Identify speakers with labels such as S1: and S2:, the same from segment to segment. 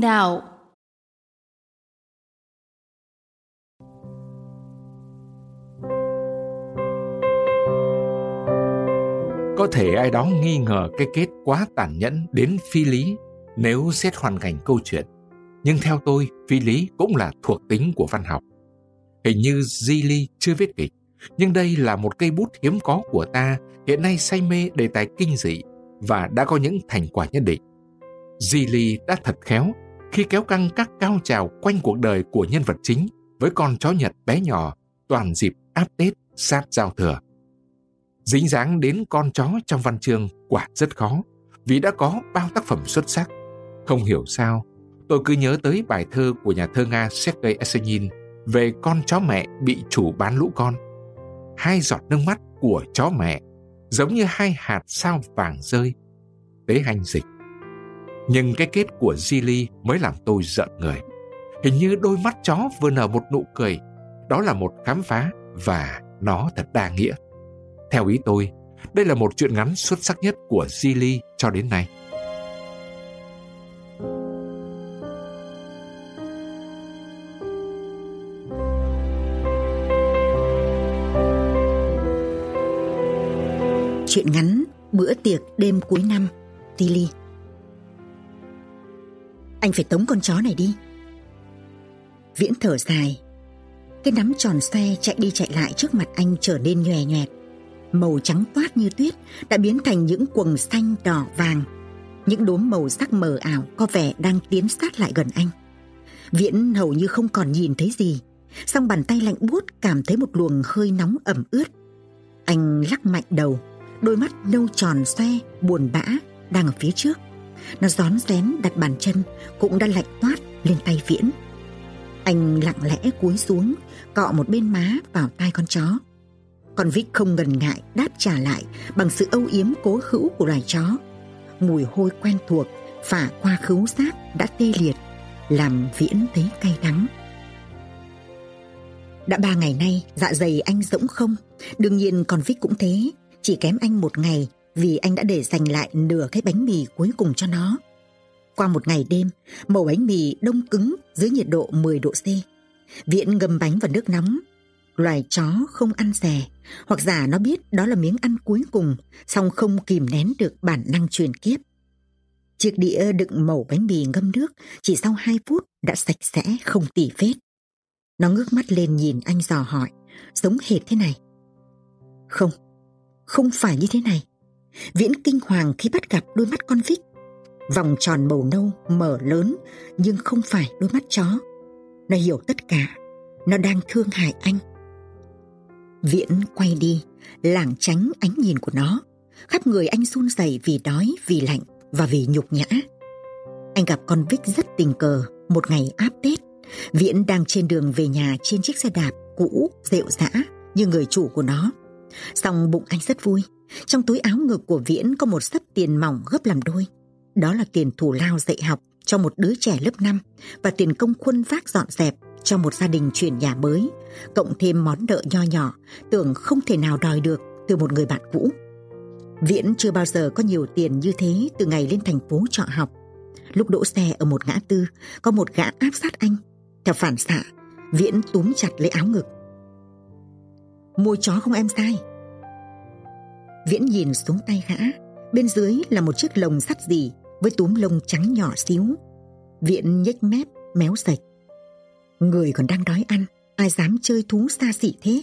S1: đạo.
S2: Có thể ai đó nghi ngờ cái kết quá tàn nhẫn đến phi lý nếu xét hoàn cảnh câu chuyện. Nhưng theo tôi, phi lý cũng là thuộc tính của văn học. Hình như Gili chưa viết kịch, nhưng đây là một cây bút hiếm có của ta hiện nay say mê đề tài kinh dị và đã có những thành quả nhất định. Gili đã thật khéo khi kéo căng các cao trào quanh cuộc đời của nhân vật chính với con chó Nhật bé nhỏ toàn dịp áp Tết sát giao thừa. Dính dáng đến con chó trong văn chương quả rất khó vì đã có bao tác phẩm xuất sắc. Không hiểu sao, tôi cứ nhớ tới bài thơ của nhà thơ Nga Sergei Esenin về con chó mẹ bị chủ bán lũ con. Hai giọt nước mắt của chó mẹ giống như hai hạt sao vàng rơi. Tế hành dịch. Nhưng cái kết của Zili mới làm tôi giận người. Hình như đôi mắt chó vừa nở một nụ cười. Đó là một khám phá và nó thật đa nghĩa. Theo ý tôi, đây là một chuyện ngắn xuất sắc nhất của Zili cho đến nay.
S3: Chuyện ngắn Bữa tiệc đêm cuối năm Tilly anh phải tống con chó này đi. Viễn thở dài. Cái nắm tròn xe chạy đi chạy lại trước mặt anh trở nên nhòe nhòe. Màu trắng toát như tuyết đã biến thành những quầng xanh đỏ vàng. Những đốm màu sắc mờ ảo có vẻ đang tiến sát lại gần anh. Viễn hầu như không còn nhìn thấy gì Song bàn tay lạnh buốt cảm thấy một luồng hơi nóng ẩm ướt. Anh lắc mạnh đầu đôi mắt nâu tròn xoe, buồn bã đang ở phía trước. Nó rón rén đặt bàn chân cũng đã lạnh toát lên tay Viễn. Anh lặng lẽ cúi xuống, cọ một bên má vào tai con chó. Con Vic không ngần ngại đáp trả lại bằng sự âu yếm cố hữu của loài chó. Mùi hôi quen thuộc phả qua khứu giác đã tê liệt, làm Viễn thấy cay đắng. Đã ba ngày nay, dạ dày anh rỗng không. Đương nhiên con Vic cũng thế. Chỉ kém anh một ngày vì anh đã để dành lại nửa cái bánh mì cuối cùng cho nó. Qua một ngày đêm, mẩu bánh mì đông cứng dưới nhiệt độ 10 độ C. Viện ngâm bánh vào nước nóng. Loài chó không ăn rẻ, hoặc giả nó biết đó là miếng ăn cuối cùng, song không kìm nén được bản năng truyền kiếp. Chiếc đĩa đựng mẩu bánh mì ngâm nước chỉ sau 2 phút đã sạch sẽ không tỉ vết. Nó ngước mắt lên nhìn anh dò hỏi, giống hệt thế này. Không, không phải như thế này. Viễn kinh hoàng khi bắt gặp đôi mắt con vích. Vòng tròn màu nâu mở lớn nhưng không phải đôi mắt chó. Nó hiểu tất cả. Nó đang thương hại anh. Viễn quay đi, lảng tránh ánh nhìn của nó. Khắp người anh run rẩy vì đói, vì lạnh và vì nhục nhã. Anh gặp con Vích rất tình cờ một ngày áp Tết. Viễn đang trên đường về nhà trên chiếc xe đạp cũ, rệu rã như người chủ của nó. Xong bụng anh rất vui. Trong túi áo ngực của Viễn có một sấp tiền mỏng gấp làm đôi. Đó là tiền thủ lao dạy học cho một đứa trẻ lớp 5 và tiền công khuân vác dọn dẹp cho một gia đình chuyển nhà mới, cộng thêm món nợ nho nhỏ, tưởng không thể nào đòi được từ một người bạn cũ. Viễn chưa bao giờ có nhiều tiền như thế từ ngày lên thành phố trọ học. Lúc đỗ xe ở một ngã tư, có một gã áp sát anh. Theo phản xạ, Viễn túm chặt lấy áo ngực Mua chó không em sai Viễn nhìn xuống tay gã. Bên dưới là một chiếc lồng sắt gì Với túm lông trắng nhỏ xíu. Viễn nhếch mép, méo sạch. Người còn đang đói ăn, Ai dám chơi thú xa xỉ thế?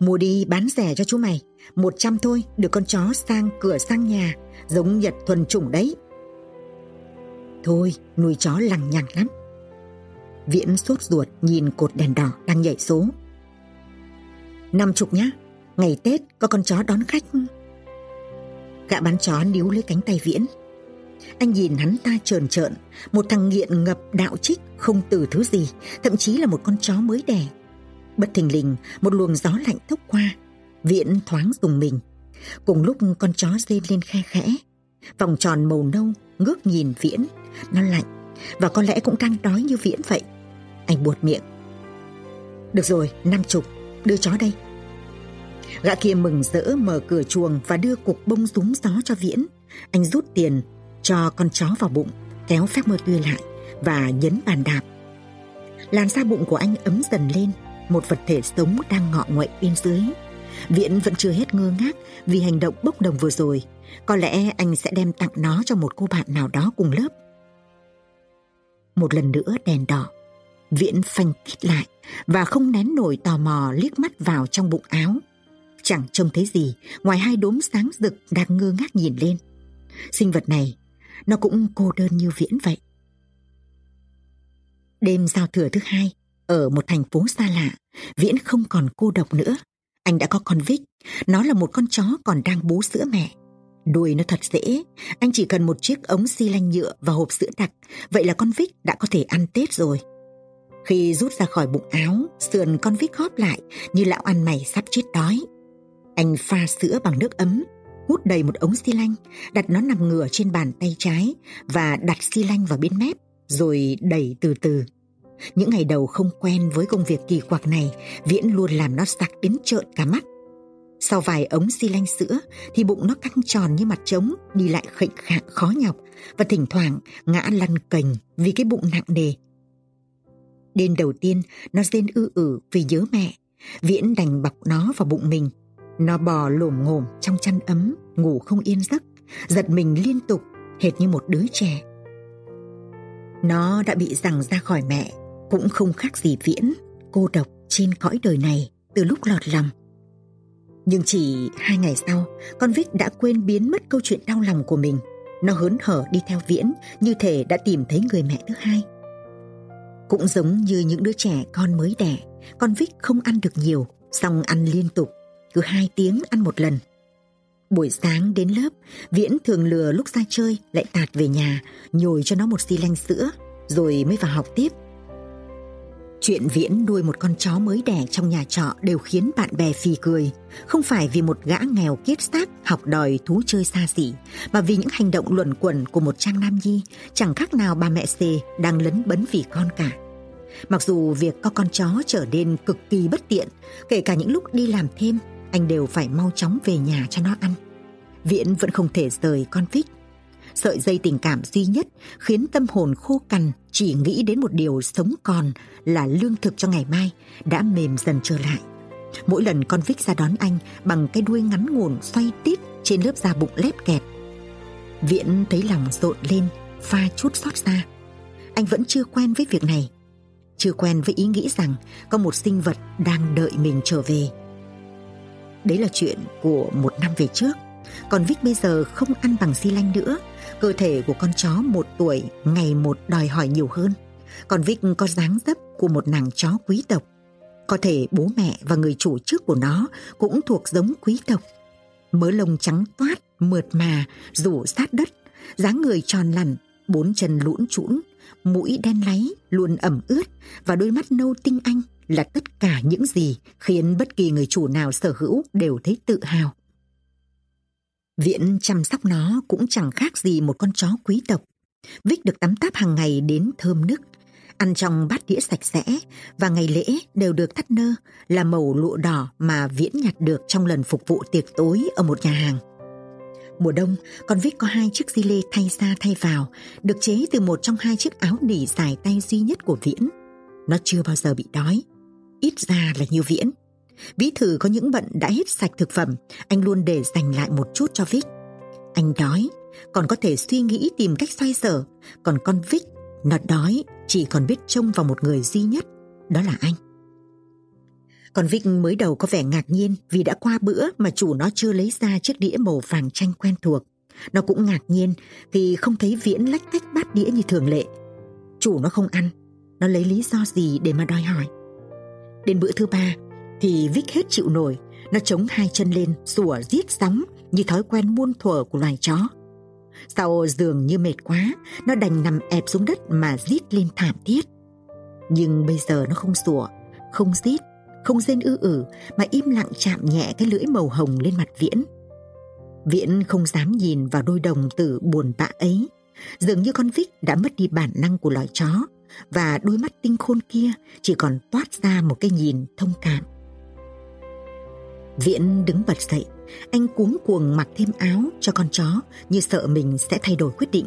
S3: Mua đi bán rẻ cho chú mày. Một trăm thôi, Được con chó sang cửa sang nhà, Giống Nhật thuần chủng đấy. Thôi, nuôi chó lằng nhằng lắm. Viễn sốt ruột, nhìn cột đèn đỏ đang nhảy số. Năm chục nhá. Ngày Tết có con chó đón khách. Gã bán chó níu lấy cánh tay Viễn. Anh nhìn hắn ta trờn trợn Một thằng nghiện ngập đạo trích Không từ thứ gì Thậm chí là một con chó mới đẻ. Bất thình lình một luồng gió lạnh thốc qua Viễn thoáng dùng mình. Cùng lúc con chó rên lên khe khẽ Vòng tròn màu nâu ngước nhìn Viễn Nó lạnh Và có lẽ cũng đang đói như Viễn vậy. Anh buột miệng. Được rồi, năm chục đưa chó đây. Gã kia mừng rỡ mở cửa chuồng và đưa cục bông súng gió cho Viễn. Anh rút tiền cho con chó vào bụng. kéo phép mơ tươi lại và nhấn bàn đạp. Làn da bụng của anh ấm dần lên, một vật thể sống đang ngọ nguậy bên dưới. Viễn vẫn chưa hết ngơ ngác vì hành động bốc đồng vừa rồi. Có lẽ anh sẽ đem tặng nó cho một cô bạn nào đó cùng lớp. Một lần nữa đèn đỏ. Viễn phanh kít lại và không nén nổi tò mò liếc mắt vào trong bụng áo. Chẳng trông thấy gì ngoài hai đốm sáng rực đang ngơ ngác nhìn lên. Sinh vật này, nó cũng cô đơn như Viễn vậy. Đêm giao thừa thứ hai, ở một thành phố xa lạ, Viễn không còn cô độc nữa. Anh đã có con Vic, nó là một con chó còn đang bú sữa mẹ. Đuôi nó thật dễ, anh chỉ cần một chiếc ống xi lanh nhựa và hộp sữa đặc, vậy là con Vic đã có thể ăn Tết rồi. Khi rút ra khỏi bụng áo, sườn con Vic hóp lại như lão ăn mày sắp chết đói. Anh pha sữa bằng nước ấm, hút đầy một ống xi lanh, đặt nó nằm ngửa trên bàn tay trái và đặt xi lanh vào bên mép, rồi đẩy từ từ. Những ngày đầu không quen với công việc kỳ quặc này, Viễn luôn làm nó sặc đến trợn cả mắt. Sau vài ống xi lanh sữa thì bụng nó căng tròn như mặt trống, đi lại khệnh khạng khó nhọc và thỉnh thoảng ngã lăn cành vì cái bụng nặng nề. Đêm đầu tiên nó rên ư ử vì nhớ mẹ, Viễn đành bọc nó vào bụng mình. Nó bò lổm ngổm trong chăn ấm, ngủ không yên giấc, giật mình liên tục, hệt như một đứa trẻ. Nó đã bị rằng ra khỏi mẹ, cũng không khác gì Viễn, cô độc trên cõi đời này từ lúc lọt lòng. Nhưng chỉ hai ngày sau, con Vic đã quên biến mất câu chuyện đau lòng của mình. Nó hớn hở đi theo Viễn như thể đã tìm thấy người mẹ thứ hai. Cũng giống như những đứa trẻ con mới đẻ, con Vic không ăn được nhiều, xong ăn liên tục, cứ hai tiếng ăn một lần. Buổi sáng đến lớp, Viễn thường lừa lúc ra chơi lại tạt về nhà, nhồi cho nó một xi lanh sữa, rồi mới vào học tiếp Chuyện Viễn nuôi một con chó mới đẻ trong nhà trọ đều khiến bạn bè phì cười. Không phải vì một gã nghèo kiết xác học đòi thú chơi xa xỉ, mà vì những hành động luẩn quẩn của một trang nam nhi chẳng khác nào bà mẹ xê đang lấn bấn vì con cả. Mặc dù việc có con chó trở nên cực kỳ bất tiện, kể cả những lúc đi làm thêm, anh đều phải mau chóng về nhà cho nó ăn. Viễn vẫn không thể rời con vít sợi dây tình cảm duy nhất khiến tâm hồn khô cằn chỉ nghĩ đến một điều sống còn là lương thực cho ngày mai đã mềm dần trở lại. Mỗi lần con Vic ra đón anh bằng cái đuôi ngắn ngủn xoay tít trên lớp da bụng lép kẹp. Viễn thấy lòng rộn lên, pha chút xót xa. Anh vẫn chưa quen với việc này. Chưa quen với ý nghĩ rằng có một sinh vật đang đợi mình trở về. Đấy là chuyện của một năm về trước. Còn Vích bây giờ không ăn bằng xi lanh nữa Cơ thể của con chó một tuổi ngày một đòi hỏi nhiều hơn. Còn Vích có dáng dấp của một nàng chó quý tộc. Có thể bố mẹ và người chủ trước của nó cũng thuộc giống quý tộc. Mớ lông trắng toát, mượt mà, rủ sát đất, dáng người tròn lẳn, bốn chân lũn trũn, mũi đen láy, luôn ẩm ướt và đôi mắt nâu tinh anh là tất cả những gì khiến bất kỳ người chủ nào sở hữu đều thấy tự hào. Viễn chăm sóc nó cũng chẳng khác gì một con chó quý tộc. Vích được tắm táp hàng ngày đến thơm nức, ăn trong bát đĩa sạch sẽ và ngày lễ đều được thắt nơ là màu lụa đỏ mà Viễn nhặt được trong lần phục vụ tiệc tối ở một nhà hàng. Mùa đông, con vích có hai chiếc di lê thay ra thay vào, được chế từ một trong hai chiếc áo nỉ dài tay duy nhất của Viễn. Nó chưa bao giờ bị đói, ít ra là như Viễn. Vĩ thử có những bận đã hết sạch thực phẩm, anh luôn để dành lại một chút cho Vích. Anh đói, còn có thể suy nghĩ tìm cách xoay sở, còn con Vích, nó đói, chỉ còn biết trông vào một người duy nhất, đó là anh. Còn Vích mới đầu có vẻ ngạc nhiên vì đã qua bữa mà chủ nó chưa lấy ra chiếc đĩa màu vàng chanh quen thuộc. Nó cũng ngạc nhiên vì không thấy Viễn lách tách bát đĩa như thường lệ. Chủ nó không ăn, nó lấy lý do gì để mà đòi hỏi. Đến bữa thứ ba, thì Vic hết chịu nổi, nó chống hai chân lên sủa giết sóng như thói quen muôn thuở của loài chó. Sau giường như mệt quá, nó đành nằm ẹp xuống đất mà rít lên thảm thiết. Nhưng bây giờ nó không sủa, không rít, không rên ư ử mà im lặng chạm nhẹ cái lưỡi màu hồng lên mặt Viễn. Viễn không dám nhìn vào đôi đồng tử buồn bã ấy. Dường như con Vic đã mất đi bản năng của loài chó và đôi mắt tinh khôn kia chỉ còn toát ra một cái nhìn thông cảm. Viễn đứng bật dậy, anh cuống cuồng mặc thêm áo cho con chó như sợ mình sẽ thay đổi quyết định.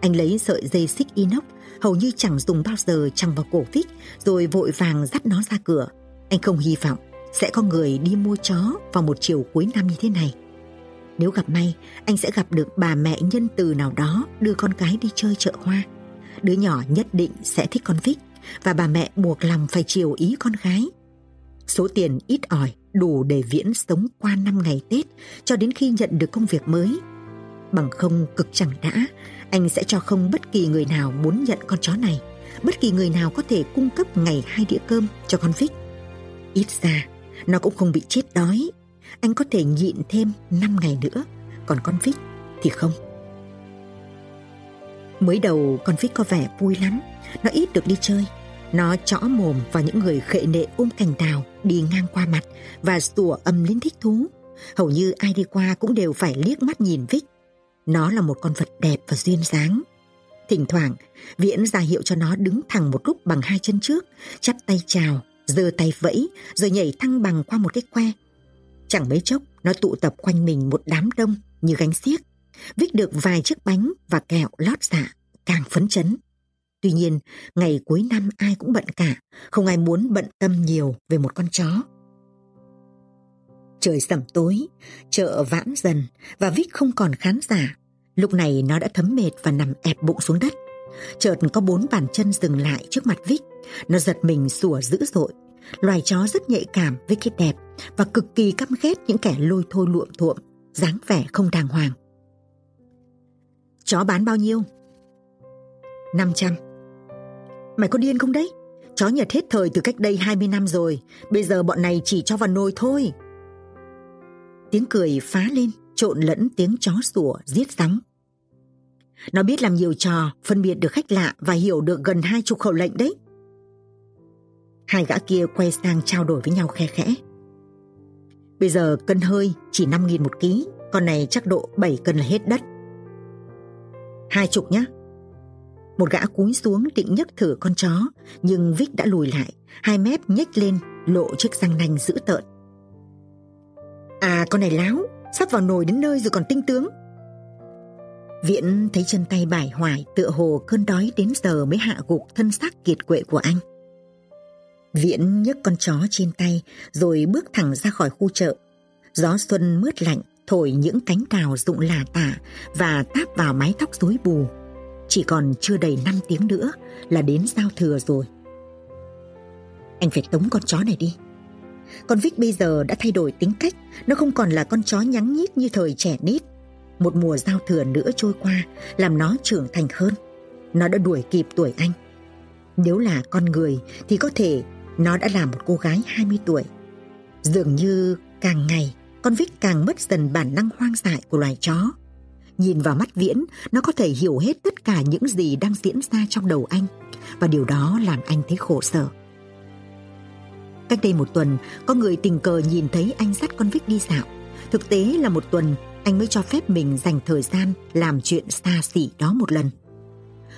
S3: Anh lấy sợi dây xích inox, hầu như chẳng dùng bao giờ chẳng vào cổ vít rồi vội vàng dắt nó ra cửa. Anh không hy vọng sẽ có người đi mua chó vào một chiều cuối năm như thế này. Nếu gặp may, anh sẽ gặp được bà mẹ nhân từ nào đó đưa con gái đi chơi chợ hoa. Đứa nhỏ nhất định sẽ thích con Vích và bà mẹ buộc lòng phải chiều ý con gái. Số tiền ít ỏi đủ để Viễn sống qua năm ngày Tết cho đến khi nhận được công việc mới. Bằng không cực chẳng đã, anh sẽ cho không bất kỳ người nào muốn nhận con chó này, bất kỳ người nào có thể cung cấp ngày hai đĩa cơm cho con Vích. Ít ra, nó cũng không bị chết đói. Anh có thể nhịn thêm 5 ngày nữa, còn con Vích thì không. Mới đầu con Vít có vẻ vui lắm, nó ít được đi chơi. Nó chõ mồm vào những người khệ nệ ôm cành đào đi ngang qua mặt và sủa âm lên thích thú. Hầu như ai đi qua cũng đều phải liếc mắt nhìn Vic. Nó là một con vật đẹp và duyên dáng. Thỉnh thoảng, Viễn ra hiệu cho nó đứng thẳng một lúc bằng hai chân trước, chắp tay chào, giơ tay vẫy, rồi nhảy thăng bằng qua một cái que. Chẳng mấy chốc, nó tụ tập quanh mình một đám đông như gánh xiếc. Vic được vài chiếc bánh và kẹo lót dạ, càng phấn chấn. Tuy nhiên, ngày cuối năm ai cũng bận cả, không ai muốn bận tâm nhiều về một con chó. Trời sẩm tối, chợ vãn dần và Vic không còn khán giả. Lúc này nó đã thấm mệt và nằm ẹp bụng xuống đất. Chợt có bốn bàn chân dừng lại trước mặt Vic. Nó giật mình sủa dữ dội. Loài chó rất nhạy cảm với cái đẹp và cực kỳ căm ghét những kẻ lôi thôi luộm thuộm, dáng vẻ không đàng hoàng. Chó bán bao nhiêu? 500. Mày có điên không đấy? Chó Nhật hết thời từ cách đây 20 năm rồi, bây giờ bọn này chỉ cho vào nồi thôi. Tiếng cười phá lên, trộn lẫn tiếng chó sủa, giết gióng. Nó biết làm nhiều trò, phân biệt được khách lạ và hiểu được gần hai chục khẩu lệnh đấy. Hai gã kia quay sang trao đổi với nhau khe khẽ. Bây giờ cân hơi chỉ 5 nghìn một ký, con này chắc độ 7 cân là hết đất. Hai chục nhá. Một gã cúi xuống định nhấc thử con chó, nhưng Vic đã lùi lại, hai mép nhếch lên, lộ chiếc răng nanh dữ tợn. À con này láo, sắp vào nồi đến nơi rồi còn tinh tướng. Viễn thấy chân tay bải hoài tựa hồ cơn đói đến giờ mới hạ gục thân xác kiệt quệ của anh. Viễn nhấc con chó trên tay rồi bước thẳng ra khỏi khu chợ. Gió xuân mướt lạnh thổi những cánh cào rụng lả tả và táp vào mái tóc rối bù. Chỉ còn chưa đầy 5 tiếng nữa là đến giao thừa rồi. Anh phải tống con chó này đi. Con Vic bây giờ đã thay đổi tính cách, nó không còn là con chó nhắn nhít như thời trẻ nít. Một mùa giao thừa nữa trôi qua, làm nó trưởng thành hơn. Nó đã đuổi kịp tuổi anh. Nếu là con người thì có thể nó đã là một cô gái 20 tuổi. Dường như càng ngày, con Vic càng mất dần bản năng hoang dại của loài chó. Nhìn vào mắt Viễn, nó có thể hiểu hết tất cả những gì đang diễn ra trong đầu anh. Và điều đó làm anh thấy khổ sở. Cách đây một tuần, có người tình cờ nhìn thấy anh dắt con Vic đi dạo. Thực tế là một tuần, anh mới cho phép mình dành thời gian làm chuyện xa xỉ đó một lần.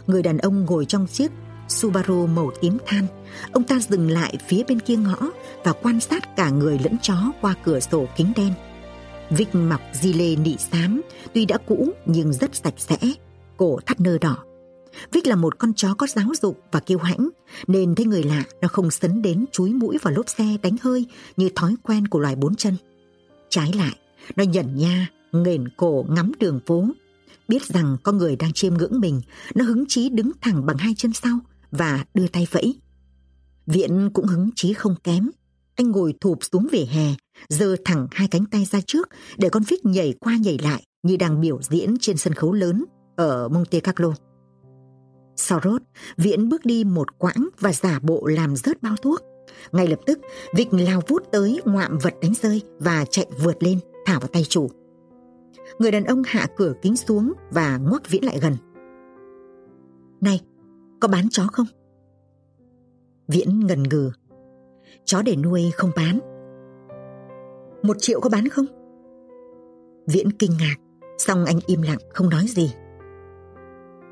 S3: Người đàn ông ngồi trong chiếc Subaru màu tím than. Ông ta dừng lại phía bên kia ngõ và quan sát cả người lẫn chó qua cửa sổ kính đen. Vic mặc di lê nị xám, tuy đã cũ nhưng rất sạch sẽ, cổ thắt nơ đỏ. Vic là một con chó có giáo dục và kiêu hãnh, nên thấy người lạ nó không sấn đến chúi mũi vào lốp xe đánh hơi như thói quen của loài bốn chân. Trái lại, nó nhẩn nha, nghển cổ ngắm đường phố. Biết rằng có người đang chiêm ngưỡng mình, nó hứng chí đứng thẳng bằng hai chân sau và đưa tay vẫy. Viễn cũng hứng chí không kém. Anh ngồi thụp xuống vỉa hè, giơ thẳng hai cánh tay ra trước để con vít nhảy qua nhảy lại như đang biểu diễn trên sân khấu lớn ở Monte Carlo. Sau rốt, Viễn bước đi một quãng và giả bộ làm rớt bao thuốc. Ngay lập tức, Vic lao vút tới ngoạm vật đánh rơi và chạy vượt lên, thả vào tay chủ. Người đàn ông hạ cửa kính xuống và ngoắc Viễn lại gần. Này, có bán chó không? Viễn ngần ngừ. Chó để nuôi không bán. Một triệu có bán không? Viễn kinh ngạc, xong anh im lặng không nói gì.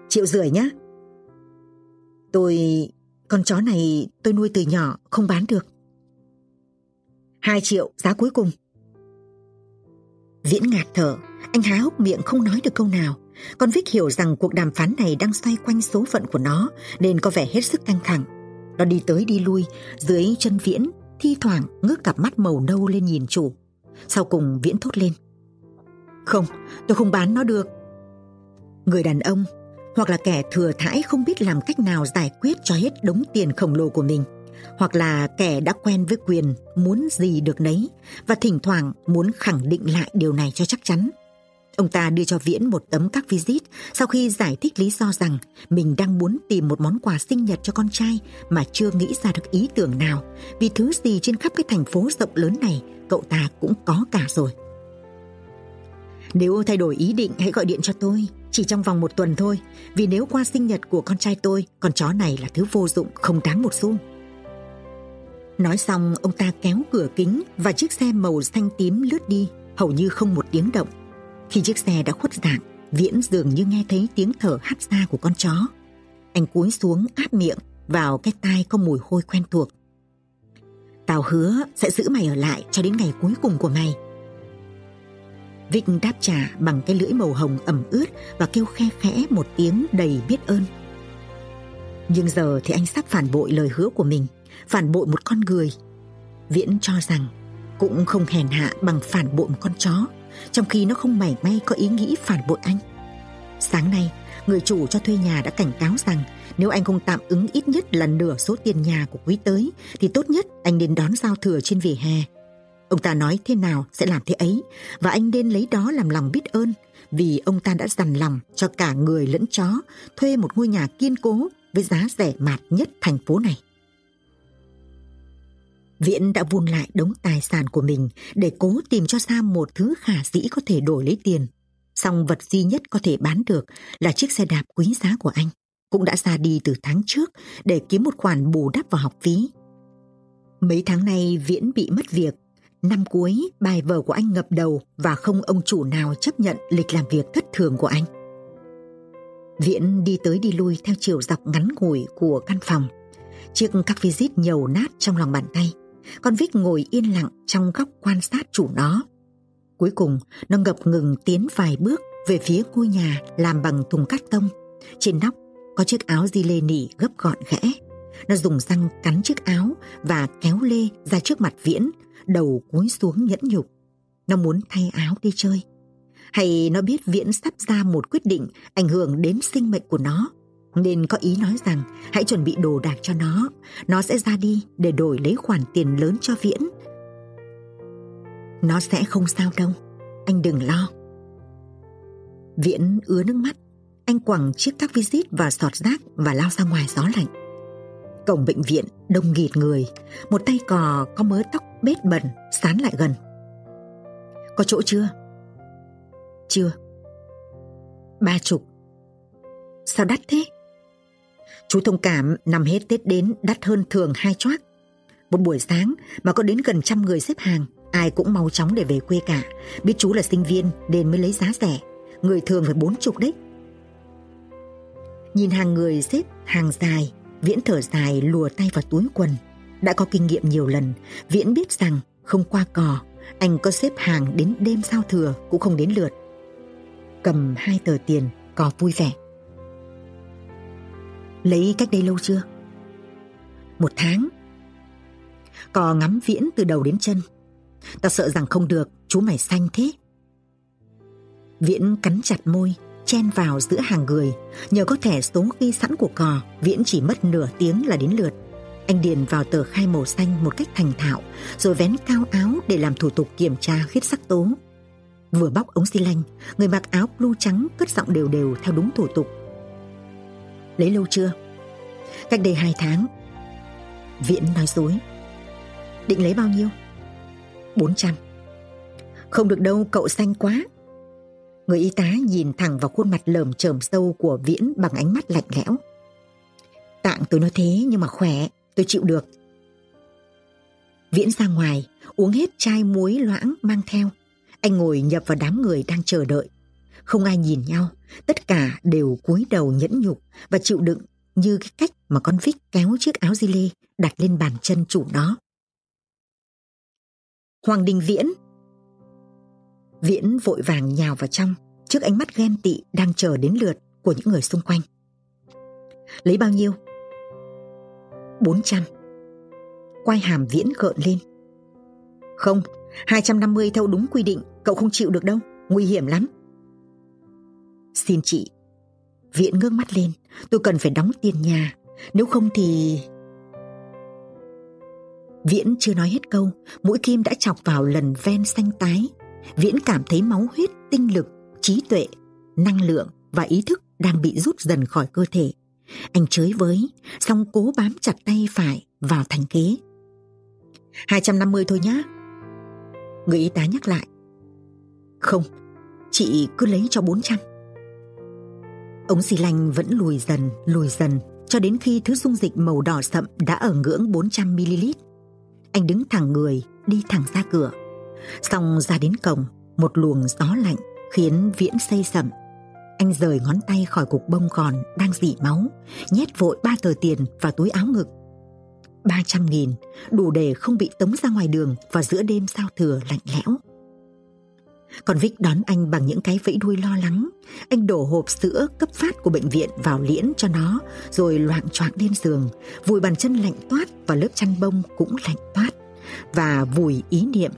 S3: Triệu rưỡi nhá. Tôi... Con chó này tôi nuôi từ nhỏ không bán được. Hai triệu giá cuối cùng. Viễn ngạt thở, anh há hốc miệng không nói được câu nào. Con Vic hiểu rằng cuộc đàm phán này đang xoay quanh số phận của nó nên có vẻ hết sức căng thẳng. Nó đi tới đi lui dưới chân Viễn, thi thoảng ngước cặp mắt màu nâu lên nhìn chủ. Sau cùng Viễn thốt lên. Không, tôi không bán nó được. Người đàn ông hoặc là kẻ thừa thãi không biết làm cách nào giải quyết cho hết đống tiền khổng lồ của mình hoặc là kẻ đã quen với quyền muốn gì được nấy và thỉnh thoảng muốn khẳng định lại điều này cho chắc chắn. Ông ta đưa cho Viễn một tấm các visit sau khi giải thích lý do rằng mình đang muốn tìm một món quà sinh nhật cho con trai mà chưa nghĩ ra được ý tưởng nào vì thứ gì trên khắp cái thành phố rộng lớn này cậu ta cũng có cả rồi. Nếu thay đổi ý định hãy gọi điện cho tôi, chỉ trong vòng một tuần thôi, vì nếu qua sinh nhật của con trai tôi, con chó này là thứ vô dụng không đáng một xu. Nói xong, ông ta kéo cửa kính và chiếc xe màu xanh tím lướt đi, hầu như không một tiếng động. Khi chiếc xe đã khuất dạng, Viễn dường như nghe thấy tiếng thở hắt ra của con chó. Anh cúi xuống áp miệng vào cái tai có mùi hôi quen thuộc. Tao hứa sẽ giữ mày ở lại cho đến ngày cuối cùng của mày. Vic đáp trả bằng cái lưỡi màu hồng ẩm ướt và kêu khe khẽ một tiếng đầy biết ơn. Nhưng giờ thì anh sắp phản bội lời hứa của mình, phản bội một con người. Viễn cho rằng cũng không hèn hạ bằng phản bội một con chó, trong khi nó không mảy may có ý nghĩ phản bội anh. Sáng nay, người chủ cho thuê nhà đã cảnh cáo rằng nếu anh không tạm ứng ít nhất là nửa số tiền nhà của quý tới thì tốt nhất anh nên đón giao thừa trên vỉa hè Ông ta nói thế nào sẽ làm thế ấy và anh nên lấy đó làm lòng biết ơn vì ông ta đã dằn lòng cho cả người lẫn chó thuê một ngôi nhà kiên cố với giá rẻ mạt nhất thành phố này. Viễn đã vun lại đống tài sản của mình để cố tìm cho ra một thứ khả dĩ có thể đổi lấy tiền. Song vật duy nhất có thể bán được là chiếc xe đạp quý giá của anh, cũng đã ra đi từ tháng trước để kiếm một khoản bù đắp vào học phí. Mấy tháng nay Viễn bị mất việc Năm cuối, bài vở của anh ngập đầu và không ông chủ nào chấp nhận lịch làm việc thất thường của anh. Viễn đi tới đi lui theo chiều dọc ngắn ngủi của căn phòng. Chiếc các visit nhầu nát trong lòng bàn tay. Con vít ngồi yên lặng trong góc quan sát chủ nó. Cuối cùng, nó ngập ngừng tiến vài bước về phía ngôi nhà làm bằng thùng cắt tông. Trên nóc có chiếc áo di lê nỉ gấp gọn ghẽ. Nó dùng răng cắn chiếc áo và kéo lê ra trước mặt Viễn đầu cúi xuống nhẫn nhục. Nó muốn thay áo đi chơi. Hay nó biết Viễn sắp ra một quyết định ảnh hưởng đến sinh mệnh của nó. Nên có ý nói rằng hãy chuẩn bị đồ đạc cho nó. Nó sẽ ra đi để đổi lấy khoản tiền lớn cho Viễn. Nó sẽ không sao đâu. Anh đừng lo. Viễn ứa nước mắt. Anh quẳng chiếc các visit và sọt rác và lao ra ngoài gió lạnh. Cổng bệnh viện đông nghịt người, một tay cò có mớ tóc bết bẩn sán lại gần. Có chỗ chưa? Chưa. Ba chục. Sao đắt thế? Chú thông cảm nằm hết Tết đến đắt hơn thường hai choác. Một buổi sáng mà có đến gần trăm người xếp hàng, ai cũng mau chóng để về quê cả. Biết chú là sinh viên nên mới lấy giá rẻ, người thường phải bốn chục đấy. Nhìn hàng người xếp hàng dài, Viễn thở dài lùa tay vào túi quần. Đã có kinh nghiệm nhiều lần, Viễn biết rằng không qua cò, anh có xếp hàng đến đêm giao thừa cũng không đến lượt. Cầm hai tờ tiền, cò vui vẻ. Lấy cách đây lâu chưa? Một tháng. Cò ngắm Viễn từ đầu đến chân. Ta sợ rằng không được, chú mày xanh thế. Viễn cắn chặt môi, chen vào giữa hàng người. Nhờ có thẻ số ghi sẵn của cò, Viễn chỉ mất nửa tiếng là đến lượt. Anh điền vào tờ khai màu xanh một cách thành thạo, rồi vén cao áo để làm thủ tục kiểm tra huyết sắc tố. Vừa bóc ống xi lanh, người mặc áo blue trắng cất giọng đều đều theo đúng thủ tục. Lấy lâu chưa? Cách đây hai tháng. Viễn nói dối. Định lấy bao nhiêu? 400. Không được đâu, cậu xanh quá, Người y tá nhìn thẳng vào khuôn mặt lởm chởm sâu của Viễn bằng ánh mắt lạnh lẽo. Tạng tôi nói thế nhưng mà khỏe, tôi chịu được. Viễn ra ngoài, uống hết chai muối loãng mang theo. Anh ngồi nhập vào đám người đang chờ đợi. Không ai nhìn nhau, tất cả đều cúi đầu nhẫn nhục và chịu đựng như cái cách mà con vích kéo chiếc áo di lê đặt lên bàn chân chủ nó. Hoàng Đình Viễn Viễn vội vàng nhào vào trong, trước ánh mắt ghen tị đang chờ đến lượt của những người xung quanh. Lấy bao nhiêu? 400. Quai hàm viễn gợn lên. Không, 250 theo đúng quy định, cậu không chịu được đâu, nguy hiểm lắm. Xin chị. Viễn ngước mắt lên, tôi cần phải đóng tiền nhà, nếu không thì... Viễn chưa nói hết câu, mũi kim đã chọc vào lần ven xanh tái. Viễn cảm thấy máu huyết, tinh lực, trí tuệ, năng lượng và ý thức đang bị rút dần khỏi cơ thể. Anh chới với, xong cố bám chặt tay phải vào thành kế. 250 thôi nhá. Người y tá nhắc lại. Không, chị cứ lấy cho 400. Ống xì lanh vẫn lùi dần, lùi dần, cho đến khi thứ dung dịch màu đỏ sậm đã ở ngưỡng 400ml. Anh đứng thẳng người, đi thẳng ra cửa. Xong ra đến cổng, một luồng gió lạnh khiến Viễn xây sậm. Anh rời ngón tay khỏi cục bông gòn đang dỉ máu, nhét vội ba tờ tiền vào túi áo ngực. 300 nghìn, đủ để không bị tống ra ngoài đường vào giữa đêm sao thừa lạnh lẽo. Còn Vích đón anh bằng những cái vẫy đuôi lo lắng. Anh đổ hộp sữa cấp phát của bệnh viện vào liễn cho nó, rồi loạn choạng lên giường, vùi bàn chân lạnh toát và lớp chăn bông cũng lạnh toát, và vùi ý niệm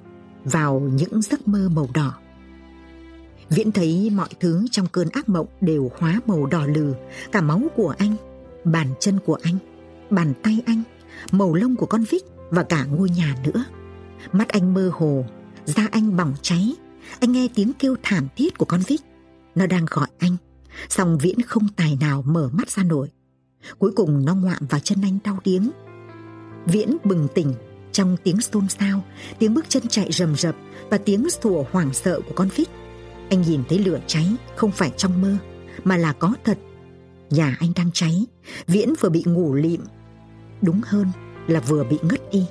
S3: vào những giấc mơ màu đỏ. Viễn thấy mọi thứ trong cơn ác mộng đều hóa màu đỏ lừ, cả máu của anh, bàn chân của anh, bàn tay anh, màu lông của con Vích và cả ngôi nhà nữa. Mắt anh mơ hồ, da anh bỏng cháy, anh nghe tiếng kêu thảm thiết của con vít, Nó đang gọi anh, song Viễn không tài nào mở mắt ra nổi. Cuối cùng nó ngoạm vào chân anh đau điếng. Viễn bừng tỉnh trong tiếng xôn xao, tiếng bước chân chạy rầm rập và tiếng sủa hoảng sợ của con vít. Anh nhìn thấy lửa cháy không phải trong mơ, mà là có thật. Nhà anh đang cháy, Viễn vừa bị ngủ lịm. Đúng hơn là vừa bị ngất đi.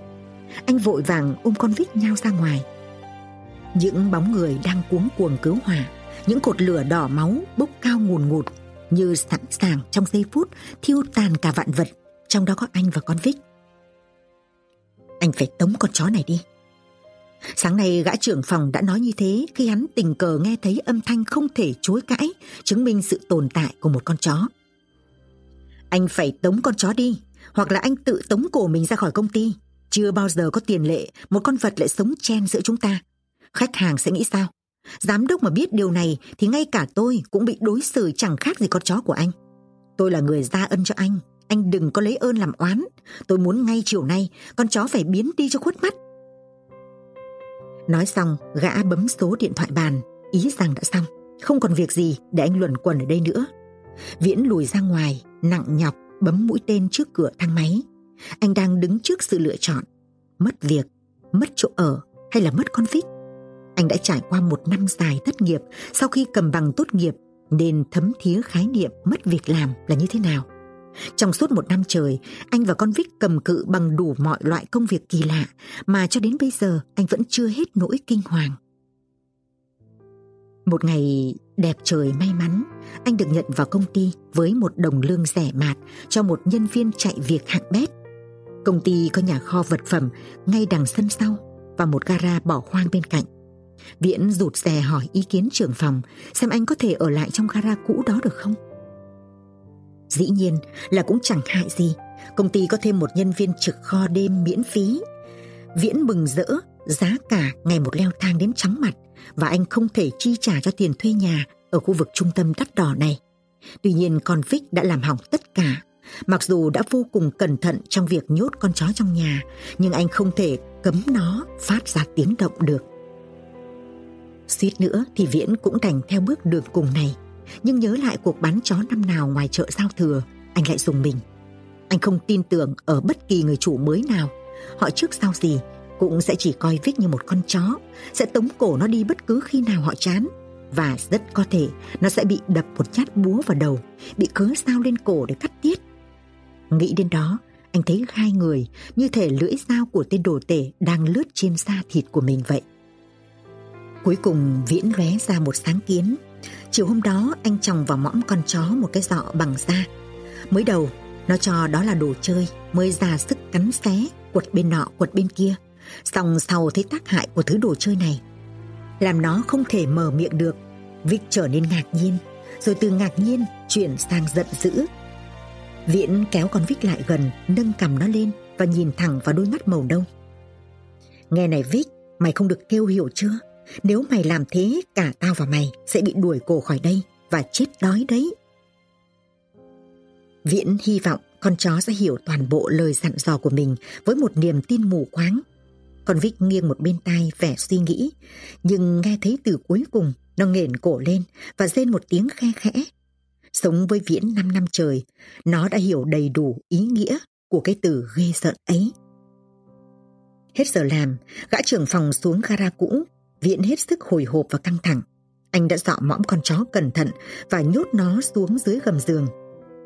S3: Anh vội vàng ôm con vít nhau ra ngoài. Những bóng người đang cuống cuồng cứu hỏa, những cột lửa đỏ máu bốc cao ngùn ngụt như sẵn sàng trong giây phút thiêu tàn cả vạn vật, trong đó có anh và con Vích. Anh phải tống con chó này đi. Sáng nay gã trưởng phòng đã nói như thế khi hắn tình cờ nghe thấy âm thanh không thể chối cãi, chứng minh sự tồn tại của một con chó. Anh phải tống con chó đi, hoặc là anh tự tống cổ mình ra khỏi công ty. Chưa bao giờ có tiền lệ một con vật lại sống chen giữa chúng ta. Khách hàng sẽ nghĩ sao? Giám đốc mà biết điều này thì ngay cả tôi cũng bị đối xử chẳng khác gì con chó của anh. Tôi là người ra ân cho anh, anh đừng có lấy ơn làm oán. Tôi muốn ngay chiều nay con chó phải biến đi cho khuất mắt. Nói xong, gã bấm số điện thoại bàn, ý rằng đã xong. Không còn việc gì để anh luẩn quẩn ở đây nữa. Viễn lùi ra ngoài, nặng nhọc, bấm mũi tên trước cửa thang máy. Anh đang đứng trước sự lựa chọn. Mất việc, mất chỗ ở hay là mất con vít. Anh đã trải qua một năm dài thất nghiệp sau khi cầm bằng tốt nghiệp nên thấm thía khái niệm mất việc làm là như thế nào. Trong suốt một năm trời, anh và con Vic cầm cự bằng đủ mọi loại công việc kỳ lạ mà cho đến bây giờ anh vẫn chưa hết nỗi kinh hoàng. Một ngày đẹp trời may mắn, anh được nhận vào công ty với một đồng lương rẻ mạt cho một nhân viên chạy việc hạng bét. Công ty có nhà kho vật phẩm ngay đằng sân sau và một gara bỏ hoang bên cạnh. Viễn rụt rè hỏi ý kiến trưởng phòng xem anh có thể ở lại trong gara cũ đó được không? Dĩ nhiên là cũng chẳng hại gì, công ty có thêm một nhân viên trực kho đêm miễn phí. Viễn mừng rỡ, giá cả ngày một leo thang đến trắng mặt và anh không thể chi trả cho tiền thuê nhà ở khu vực trung tâm đắt đỏ này. Tuy nhiên con Vic đã làm hỏng tất cả. Mặc dù đã vô cùng cẩn thận trong việc nhốt con chó trong nhà, nhưng anh không thể cấm nó phát ra tiếng động được. Suýt nữa thì Viễn cũng đành theo bước đường cùng này. Nhưng nhớ lại cuộc bắn chó năm nào ngoài chợ giao thừa, anh lại dùng mình. Anh không tin tưởng ở bất kỳ người chủ mới nào. Họ trước sau gì cũng sẽ chỉ coi Vic như một con chó, sẽ tống cổ nó đi bất cứ khi nào họ chán. Và rất có thể nó sẽ bị đập một nhát búa vào đầu, bị cớ sao lên cổ để cắt tiết. Nghĩ đến đó, anh thấy hai người như thể lưỡi dao của tên đồ tể đang lướt trên da thịt của mình vậy. Cuối cùng Viễn lóe ra một sáng kiến. Chiều hôm đó anh chồng vào mõm con chó một cái dọ bằng da. Mới đầu nó cho đó là đồ chơi mới ra sức cắn xé quật bên nọ quật bên kia. Xong sau thấy tác hại của thứ đồ chơi này làm nó không thể mở miệng được Vic trở nên ngạc nhiên, rồi từ ngạc nhiên chuyển sang giận dữ. Viễn kéo con Vic lại gần, nâng cầm nó lên và nhìn thẳng vào đôi mắt màu nâu. Nghe này Vic, mày không được kêu hiểu chưa? Nếu mày làm thế, cả tao và mày sẽ bị đuổi cổ khỏi đây và chết đói đấy. Viễn hy vọng con chó sẽ hiểu toàn bộ lời dặn dò của mình với một niềm tin mù quáng. Con Vích nghiêng một bên tai vẻ suy nghĩ, nhưng nghe thấy từ cuối cùng nó nghển cổ lên và rên một tiếng khe khẽ. Sống với Viễn 5 năm trời, nó đã hiểu đầy đủ ý nghĩa của cái từ ghê sợ ấy. Hết giờ làm, gã trưởng phòng xuống gara cũ, Viễn hết sức hồi hộp và căng thẳng. Anh đã dọ mõm con chó cẩn thận và nhốt nó xuống dưới gầm giường.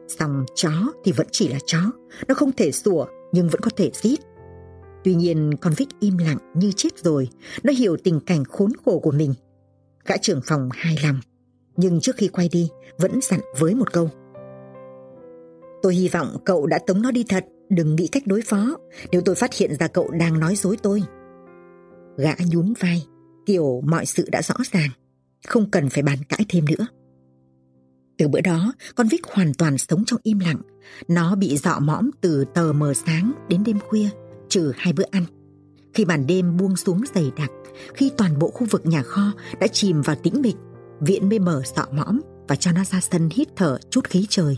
S3: Xong chó thì vẫn chỉ là chó, nó không thể sủa nhưng vẫn có thể rít. Tuy nhiên con Vích im lặng như chết rồi, nó hiểu tình cảnh khốn khổ của mình. Gã trưởng phòng hài lòng, nhưng trước khi quay đi vẫn dặn với một câu. Tôi hy vọng cậu đã tống nó đi thật, đừng nghĩ cách đối phó, nếu tôi phát hiện ra cậu đang nói dối tôi. Gã nhún vai, kiểu mọi sự đã rõ ràng, không cần phải bàn cãi thêm nữa. Từ bữa đó, con Vích hoàn toàn sống trong im lặng. Nó bị dọ mõm từ tờ mờ sáng đến đêm khuya, trừ hai bữa ăn. Khi màn đêm buông xuống dày đặc, khi toàn bộ khu vực nhà kho đã chìm vào tĩnh mịch, Viện mới mở dọ mõm và cho nó ra sân hít thở chút khí trời.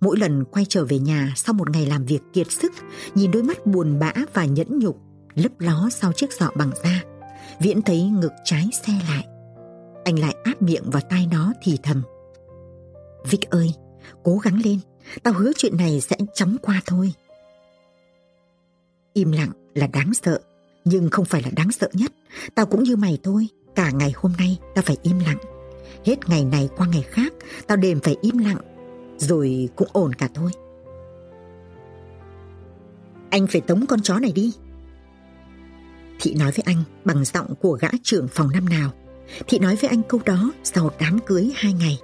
S3: Mỗi lần quay trở về nhà sau một ngày làm việc kiệt sức, nhìn đôi mắt buồn bã và nhẫn nhục lấp ló sau chiếc dọ bằng da, Viễn thấy ngực trái xe lại. Anh lại áp miệng vào tai nó thì thầm. Vic ơi, cố gắng lên, tao hứa chuyện này sẽ chóng qua thôi. Im lặng là đáng sợ, nhưng không phải là đáng sợ nhất. Tao cũng như mày thôi, cả ngày hôm nay tao phải im lặng. Hết ngày này qua ngày khác, tao đêm phải im lặng, rồi cũng ổn cả thôi. Anh phải tống con chó này đi. Thị nói với anh bằng giọng của gã trưởng phòng năm nào. Thị nói với anh câu đó sau đám cưới hai ngày.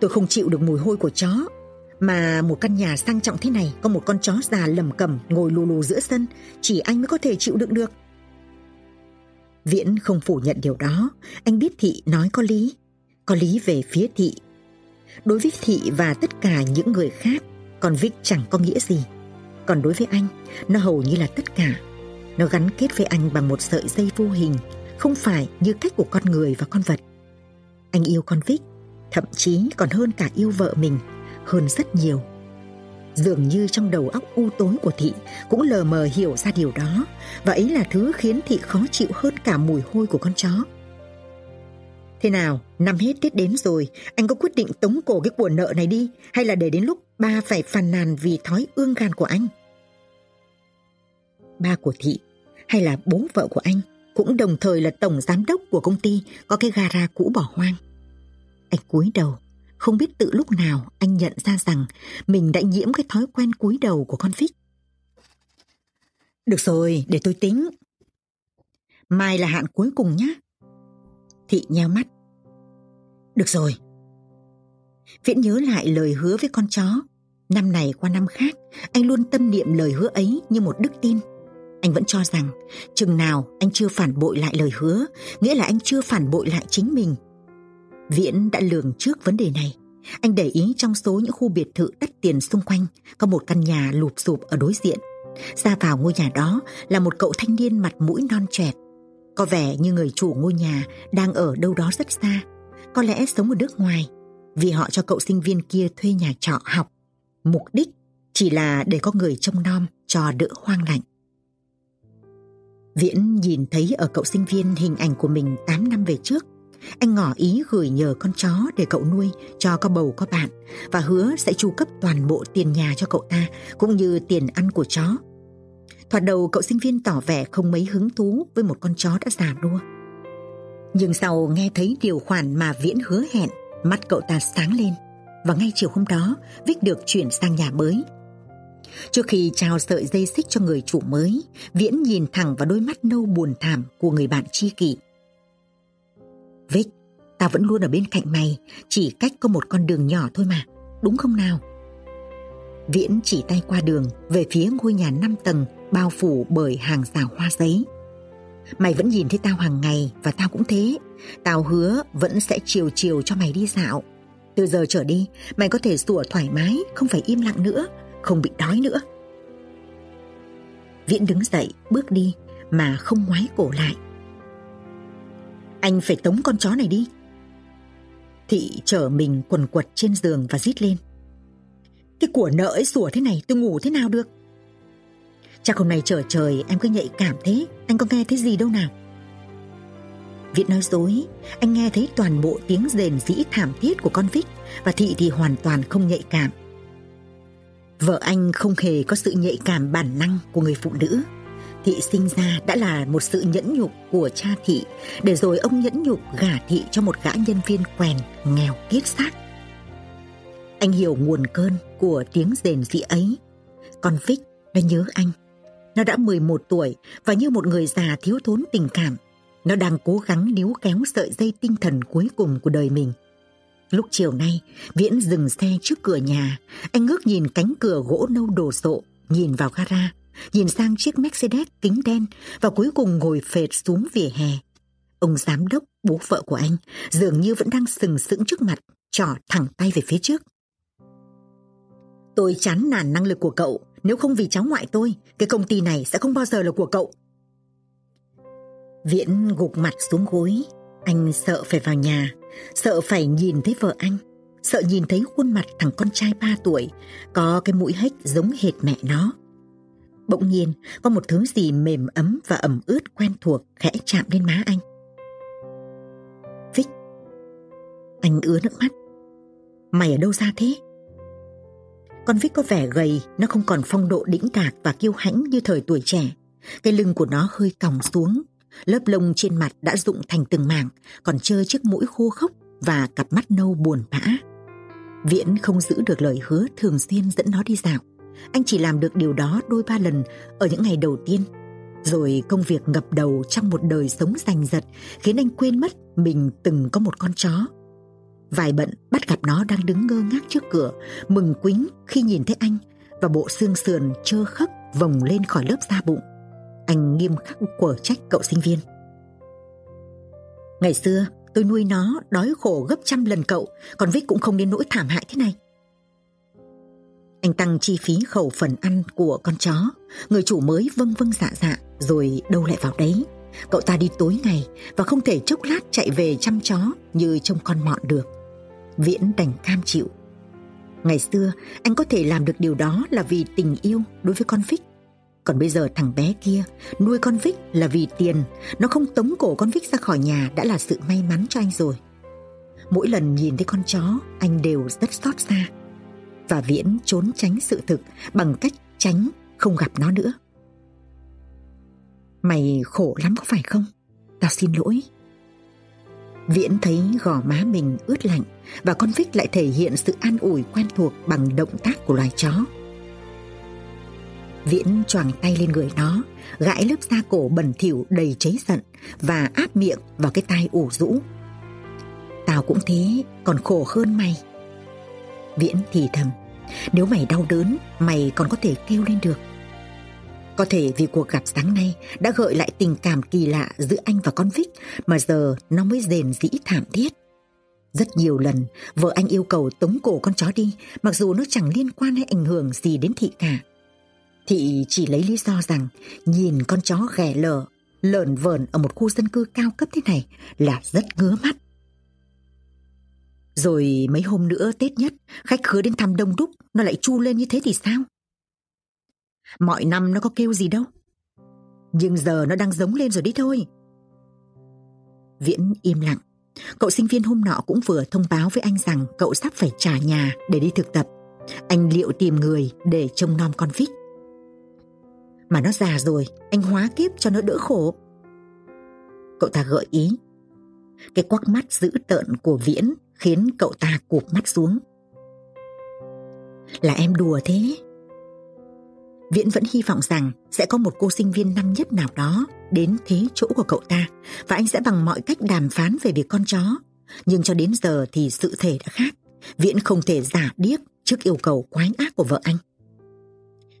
S3: Tôi không chịu được mùi hôi của chó, Mà một căn nhà sang trọng thế này Có một con chó già lầm cầm ngồi lù lù giữa sân, Chỉ anh mới có thể chịu đựng được. Viễn không phủ nhận điều đó. Anh biết Thị nói có lý Có lý về phía Thị. Đối với Thị và tất cả những người khác Còn Vic chẳng có nghĩa gì. Còn đối với anh, Nó hầu như là tất cả. Nó gắn kết với anh bằng một sợi dây vô hình Không phải như cách của con người và con vật Anh yêu con Vic thậm chí còn hơn cả yêu vợ mình, hơn rất nhiều. Dường như trong đầu óc u tối của Thị cũng lờ mờ hiểu ra điều đó, và ấy là thứ khiến Thị khó chịu hơn cả mùi hôi của con chó. Thế nào, năm hết Tết đến rồi, anh có quyết định tống cổ cái của nợ này đi, hay là để đến lúc ba phải phàn nàn vì thói ương gan của anh? Ba của Thị, hay là bố vợ của anh, cũng đồng thời là tổng giám đốc của công ty có cái gara cũ bỏ hoang. Anh cúi đầu, không biết tự lúc nào anh nhận ra rằng mình đã nhiễm cái thói quen cúi đầu của con Phích. Được rồi, để tôi tính. Mai là hạn cuối cùng nhé. Thị nheo mắt. Được rồi. Viễn nhớ lại lời hứa với con chó. Năm này qua năm khác, anh luôn tâm niệm lời hứa ấy như một đức tin. Anh vẫn cho rằng, chừng nào anh chưa phản bội lại lời hứa, nghĩa là anh chưa phản bội lại chính mình Viễn đã lường trước vấn đề này. Anh để ý trong số những khu biệt thự đắt tiền xung quanh có một căn nhà lụp sụp ở đối diện. Ra vào ngôi nhà đó là một cậu thanh niên mặt mũi non trẻ. Có vẻ như người chủ ngôi nhà đang ở đâu đó rất xa, có lẽ sống ở nước ngoài, vì họ cho cậu sinh viên kia thuê nhà trọ học. Mục đích chỉ là để có người trông nom cho đỡ hoang lạnh. Viễn nhìn thấy ở cậu sinh viên hình ảnh của mình 8 năm về trước anh ngỏ ý gửi nhờ con chó để cậu nuôi cho có bầu có bạn và hứa sẽ chu cấp toàn bộ tiền nhà cho cậu ta cũng như tiền ăn của chó. Thoạt đầu cậu sinh viên tỏ vẻ không mấy hứng thú với một con chó đã già đua, Nhưng sau nghe thấy điều khoản mà Viễn hứa hẹn, mắt cậu ta sáng lên và ngay chiều hôm đó Vích được chuyển sang nhà mới. Trước khi trao sợi dây xích cho người chủ mới, Viễn nhìn thẳng vào đôi mắt nâu buồn thảm của người bạn tri kỷ Vic, tao vẫn luôn ở bên cạnh mày, chỉ cách có một con đường nhỏ thôi mà, đúng không nào? Viễn chỉ tay qua đường về phía ngôi nhà 5 tầng bao phủ bởi hàng rào hoa giấy. Mày vẫn nhìn thấy tao hàng ngày và tao cũng thế. Tao hứa vẫn sẽ chiều chiều cho mày đi dạo. Từ giờ trở đi, mày có thể sủa thoải mái, không phải im lặng nữa, không bị đói nữa. Viễn đứng dậy, bước đi mà không ngoái cổ lại. Anh phải tống con chó này đi. Thị chở mình quần quật trên giường và rít lên. Cái của nợ ấy sủa thế này tôi ngủ thế nào được? Chắc hôm nay trở trời em cứ nhạy cảm thế, anh có nghe thấy gì đâu nào? Viễn nói dối, anh nghe thấy toàn bộ tiếng rền dĩ thảm thiết của con Vic và Thị thì hoàn toàn không nhạy cảm. Vợ anh không hề có sự nhạy cảm bản năng của người phụ nữ. Thị sinh ra đã là một sự nhẫn nhục của cha Thị, để rồi ông nhẫn nhục gả Thị cho một gã nhân viên quèn nghèo kiết xác. Anh hiểu nguồn cơn của tiếng rền rĩ ấy. Con Vic đã nhớ anh. Nó đã 11 tuổi và như một người già thiếu thốn tình cảm, nó đang cố gắng níu kéo sợi dây tinh thần cuối cùng của đời mình. Lúc chiều nay, Viễn dừng xe trước cửa nhà. Anh ngước nhìn cánh cửa gỗ nâu đồ sộ, nhìn vào gara, nhìn sang chiếc Mercedes kính đen và cuối cùng ngồi phệt xuống vỉa hè. Ông giám đốc, bố vợ của anh, dường như vẫn đang sừng sững trước mặt, trỏ thẳng tay về phía trước. Tôi chán nản năng lực của cậu, nếu không vì cháu ngoại tôi, cái công ty này sẽ không bao giờ là của cậu. Viễn gục mặt xuống gối, anh sợ phải vào nhà, sợ phải nhìn thấy vợ anh, sợ nhìn thấy khuôn mặt thằng con trai 3 tuổi, có cái mũi hếch giống hệt mẹ nó. Bỗng nhiên, có một thứ gì mềm ấm và ẩm ướt quen thuộc khẽ chạm lên má anh. Vích, anh ứa nước mắt. Mày ở đâu ra thế? Con Vích có vẻ gầy, nó không còn phong độ đĩnh đạc và kiêu hãnh như thời tuổi trẻ. Cái lưng của nó hơi còng xuống, lớp lông trên mặt đã rụng thành từng mảng, còn trơ chiếc mũi khô khốc và cặp mắt nâu buồn bã. Viễn không giữ được lời hứa thường xuyên dẫn nó đi dạo. Anh chỉ làm được điều đó đôi ba lần ở những ngày đầu tiên. Rồi công việc ngập đầu trong một đời sống giành giật khiến anh quên mất mình từng có một con chó Vài bận bắt gặp nó đang đứng ngơ ngác trước cửa, mừng quính khi nhìn thấy anh và bộ xương sườn trơ khắc vòng lên khỏi lớp da bụng. Anh nghiêm khắc quở trách cậu sinh viên. Ngày xưa tôi nuôi nó đói khổ gấp trăm lần cậu, còn Vích cũng không đến nỗi thảm hại thế này. Anh tăng chi phí khẩu phần ăn của con chó, người chủ mới vâng vâng dạ dạ rồi đâu lại vào đấy. Cậu ta đi tối ngày và không thể chốc lát chạy về chăm chó như trông con mọn được. Viễn đành cam chịu. Ngày xưa anh có thể làm được điều đó là vì tình yêu đối với con Vích. Còn bây giờ thằng bé kia nuôi con Vích là vì tiền, nó không tống cổ con Vích ra khỏi nhà đã là sự may mắn cho anh rồi. Mỗi lần nhìn thấy con chó, anh đều rất xót xa. Và Viễn trốn tránh sự thực bằng cách tránh không gặp nó nữa. Mày khổ lắm có phải không? Tao xin lỗi. Viễn thấy gò má mình ướt lạnh và con Vích lại thể hiện sự an ủi quen thuộc bằng động tác của loài chó. Viễn choàng tay lên người nó, gãi lớp da cổ bẩn thỉu đầy cháy giận và áp miệng vào cái tai ủ rũ. Tao cũng thế, còn khổ hơn mày. Viễn thì thầm, nếu mày đau đớn, mày còn có thể kêu lên được. Có thể vì cuộc gặp sáng nay đã gợi lại tình cảm kỳ lạ giữa anh và con Vic mà giờ nó mới rền rĩ thảm thiết. Rất nhiều lần, vợ anh yêu cầu tống cổ con chó đi mặc dù nó chẳng liên quan hay ảnh hưởng gì đến thị cả. Thị chỉ lấy lý do rằng nhìn con chó ghẻ lở, lợn vờn ở một khu dân cư cao cấp thế này là rất ngứa mắt. Rồi mấy hôm nữa Tết nhất, khách khứa đến thăm đông đúc, nó lại chu lên như thế thì sao? Mọi năm nó có kêu gì đâu. Nhưng giờ nó đang giống lên rồi đi thôi. Viễn im lặng. Cậu sinh viên hôm nọ cũng vừa thông báo với anh rằng cậu sắp phải trả nhà để đi thực tập. Anh liệu tìm người để trông nom con Vích. Mà nó già rồi, anh hóa kiếp cho nó đỡ khổ. Cậu ta gợi ý. Cái quắc mắt dữ tợn của Viễn khiến cậu ta cụp mắt xuống. Là em đùa thế, Viễn vẫn hy vọng rằng sẽ có một cô sinh viên năm nhất nào đó đến thế chỗ của cậu ta và anh sẽ bằng mọi cách đàm phán về việc con chó. Nhưng cho đến giờ thì sự thể đã khác. Viễn không thể giả điếc trước yêu cầu quái ác của vợ anh.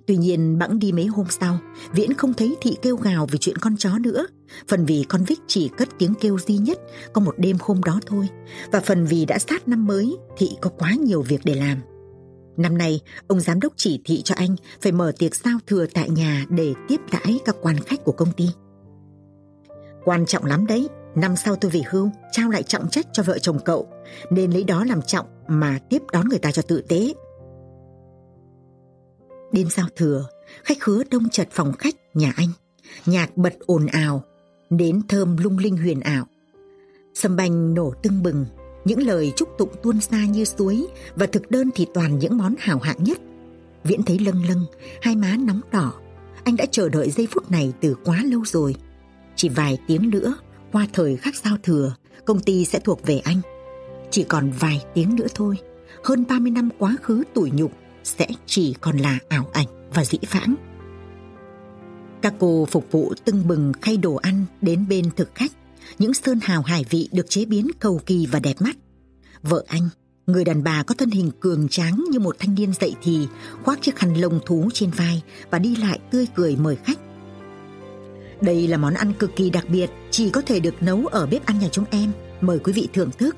S3: Tuy nhiên bẵng đi mấy hôm sau, Viễn không thấy Thị kêu gào vì chuyện con chó nữa. Phần vì con Vích chỉ cất tiếng kêu duy nhất có một đêm hôm đó thôi. Và phần vì đã sát năm mới, Thị có quá nhiều việc để làm. Năm nay, ông giám đốc chỉ thị cho anh phải mở tiệc giao thừa tại nhà để tiếp đãi các quan khách của công ty. Quan trọng lắm đấy, năm sau tôi về hưu, trao lại trọng trách cho vợ chồng cậu, nên lấy đó làm trọng mà tiếp đón người ta cho tự tế. Đêm giao thừa, khách khứa đông chật phòng khách nhà anh, nhạc bật ồn ào, đến thơm lung linh huyền ảo. Sâm banh nổ tưng bừng, những lời chúc tụng tuôn xa như suối và thực đơn thì toàn những món hào hạng nhất. Viễn thấy lâng lâng, hai má nóng đỏ. Anh đã chờ đợi giây phút này từ quá lâu rồi. Chỉ vài tiếng nữa, qua thời khắc giao thừa, công ty sẽ thuộc về anh. Chỉ còn vài tiếng nữa thôi, hơn 30 năm quá khứ tủi nhục sẽ chỉ còn là ảo ảnh và dĩ vãng. Các cô phục vụ tưng bừng khay đồ ăn đến bên thực khách những sơn hào hải vị được chế biến cầu kỳ và đẹp mắt. Vợ anh, người đàn bà có thân hình cường tráng như một thanh niên dậy thì, khoác chiếc khăn lông thú trên vai và đi lại tươi cười mời khách. Đây là món ăn cực kỳ đặc biệt, chỉ có thể được nấu ở bếp ăn nhà chúng em. Mời quý vị thưởng thức.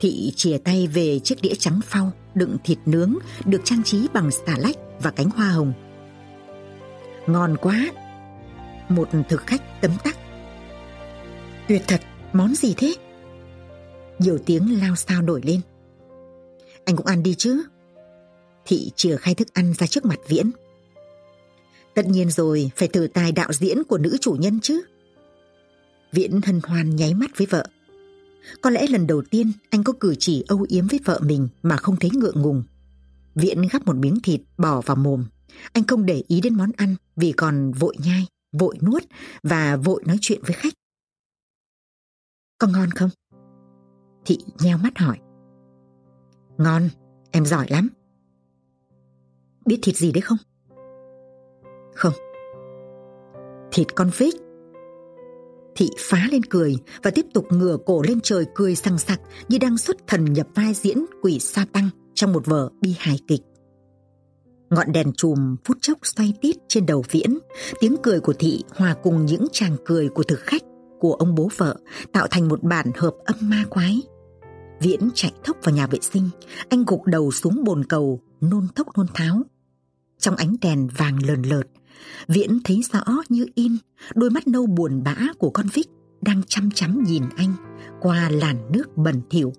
S3: Thị chìa tay về chiếc đĩa trắng phau đựng thịt nướng được trang trí bằng xà lách và cánh hoa hồng. Ngon quá! Một thực khách tấm tắc Tuyệt thật, món gì thế? Nhiều tiếng lao sao nổi lên. Anh cũng ăn đi chứ. Thị chừa khai thức ăn ra trước mặt Viễn. Tất nhiên rồi, phải thử tài đạo diễn của nữ chủ nhân chứ. Viễn hân hoan nháy mắt với vợ. Có lẽ lần đầu tiên anh có cử chỉ âu yếm với vợ mình mà không thấy ngượng ngùng. Viễn gắp một miếng thịt bỏ vào mồm. Anh không để ý đến món ăn vì còn vội nhai, vội nuốt và vội nói chuyện với khách. Có ngon không? Thị nheo mắt hỏi. Ngon, em giỏi lắm. Biết thịt gì đấy không? Không. Thịt con phích. Thị phá lên cười và tiếp tục ngửa cổ lên trời cười sằng sặc như đang xuất thần nhập vai diễn quỷ sa tăng trong một vở bi hài kịch. Ngọn đèn chùm phút chốc xoay tít trên đầu viễn, tiếng cười của thị hòa cùng những chàng cười của thực khách của ông bố vợ tạo thành một bản hợp âm ma quái. Viễn chạy thốc vào nhà vệ sinh, anh gục đầu xuống bồn cầu, nôn thốc nôn tháo. Trong ánh đèn vàng lờn lợt, Viễn thấy rõ như in, đôi mắt nâu buồn bã của con Vích đang chăm chăm nhìn anh qua làn nước bẩn thỉu.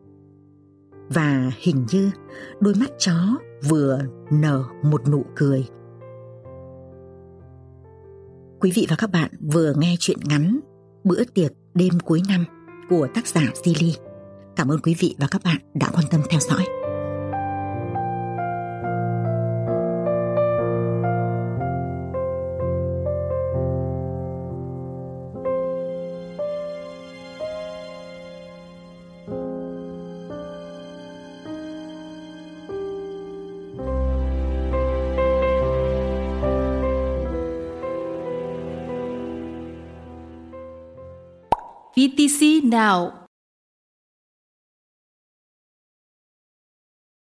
S3: Và hình như đôi mắt chó vừa nở một nụ cười. Quý vị và các bạn vừa nghe chuyện ngắn Bữa tiệc đêm cuối năm của tác giả Zili. Cảm ơn quý vị và các bạn đã quan tâm theo dõi.
S1: Now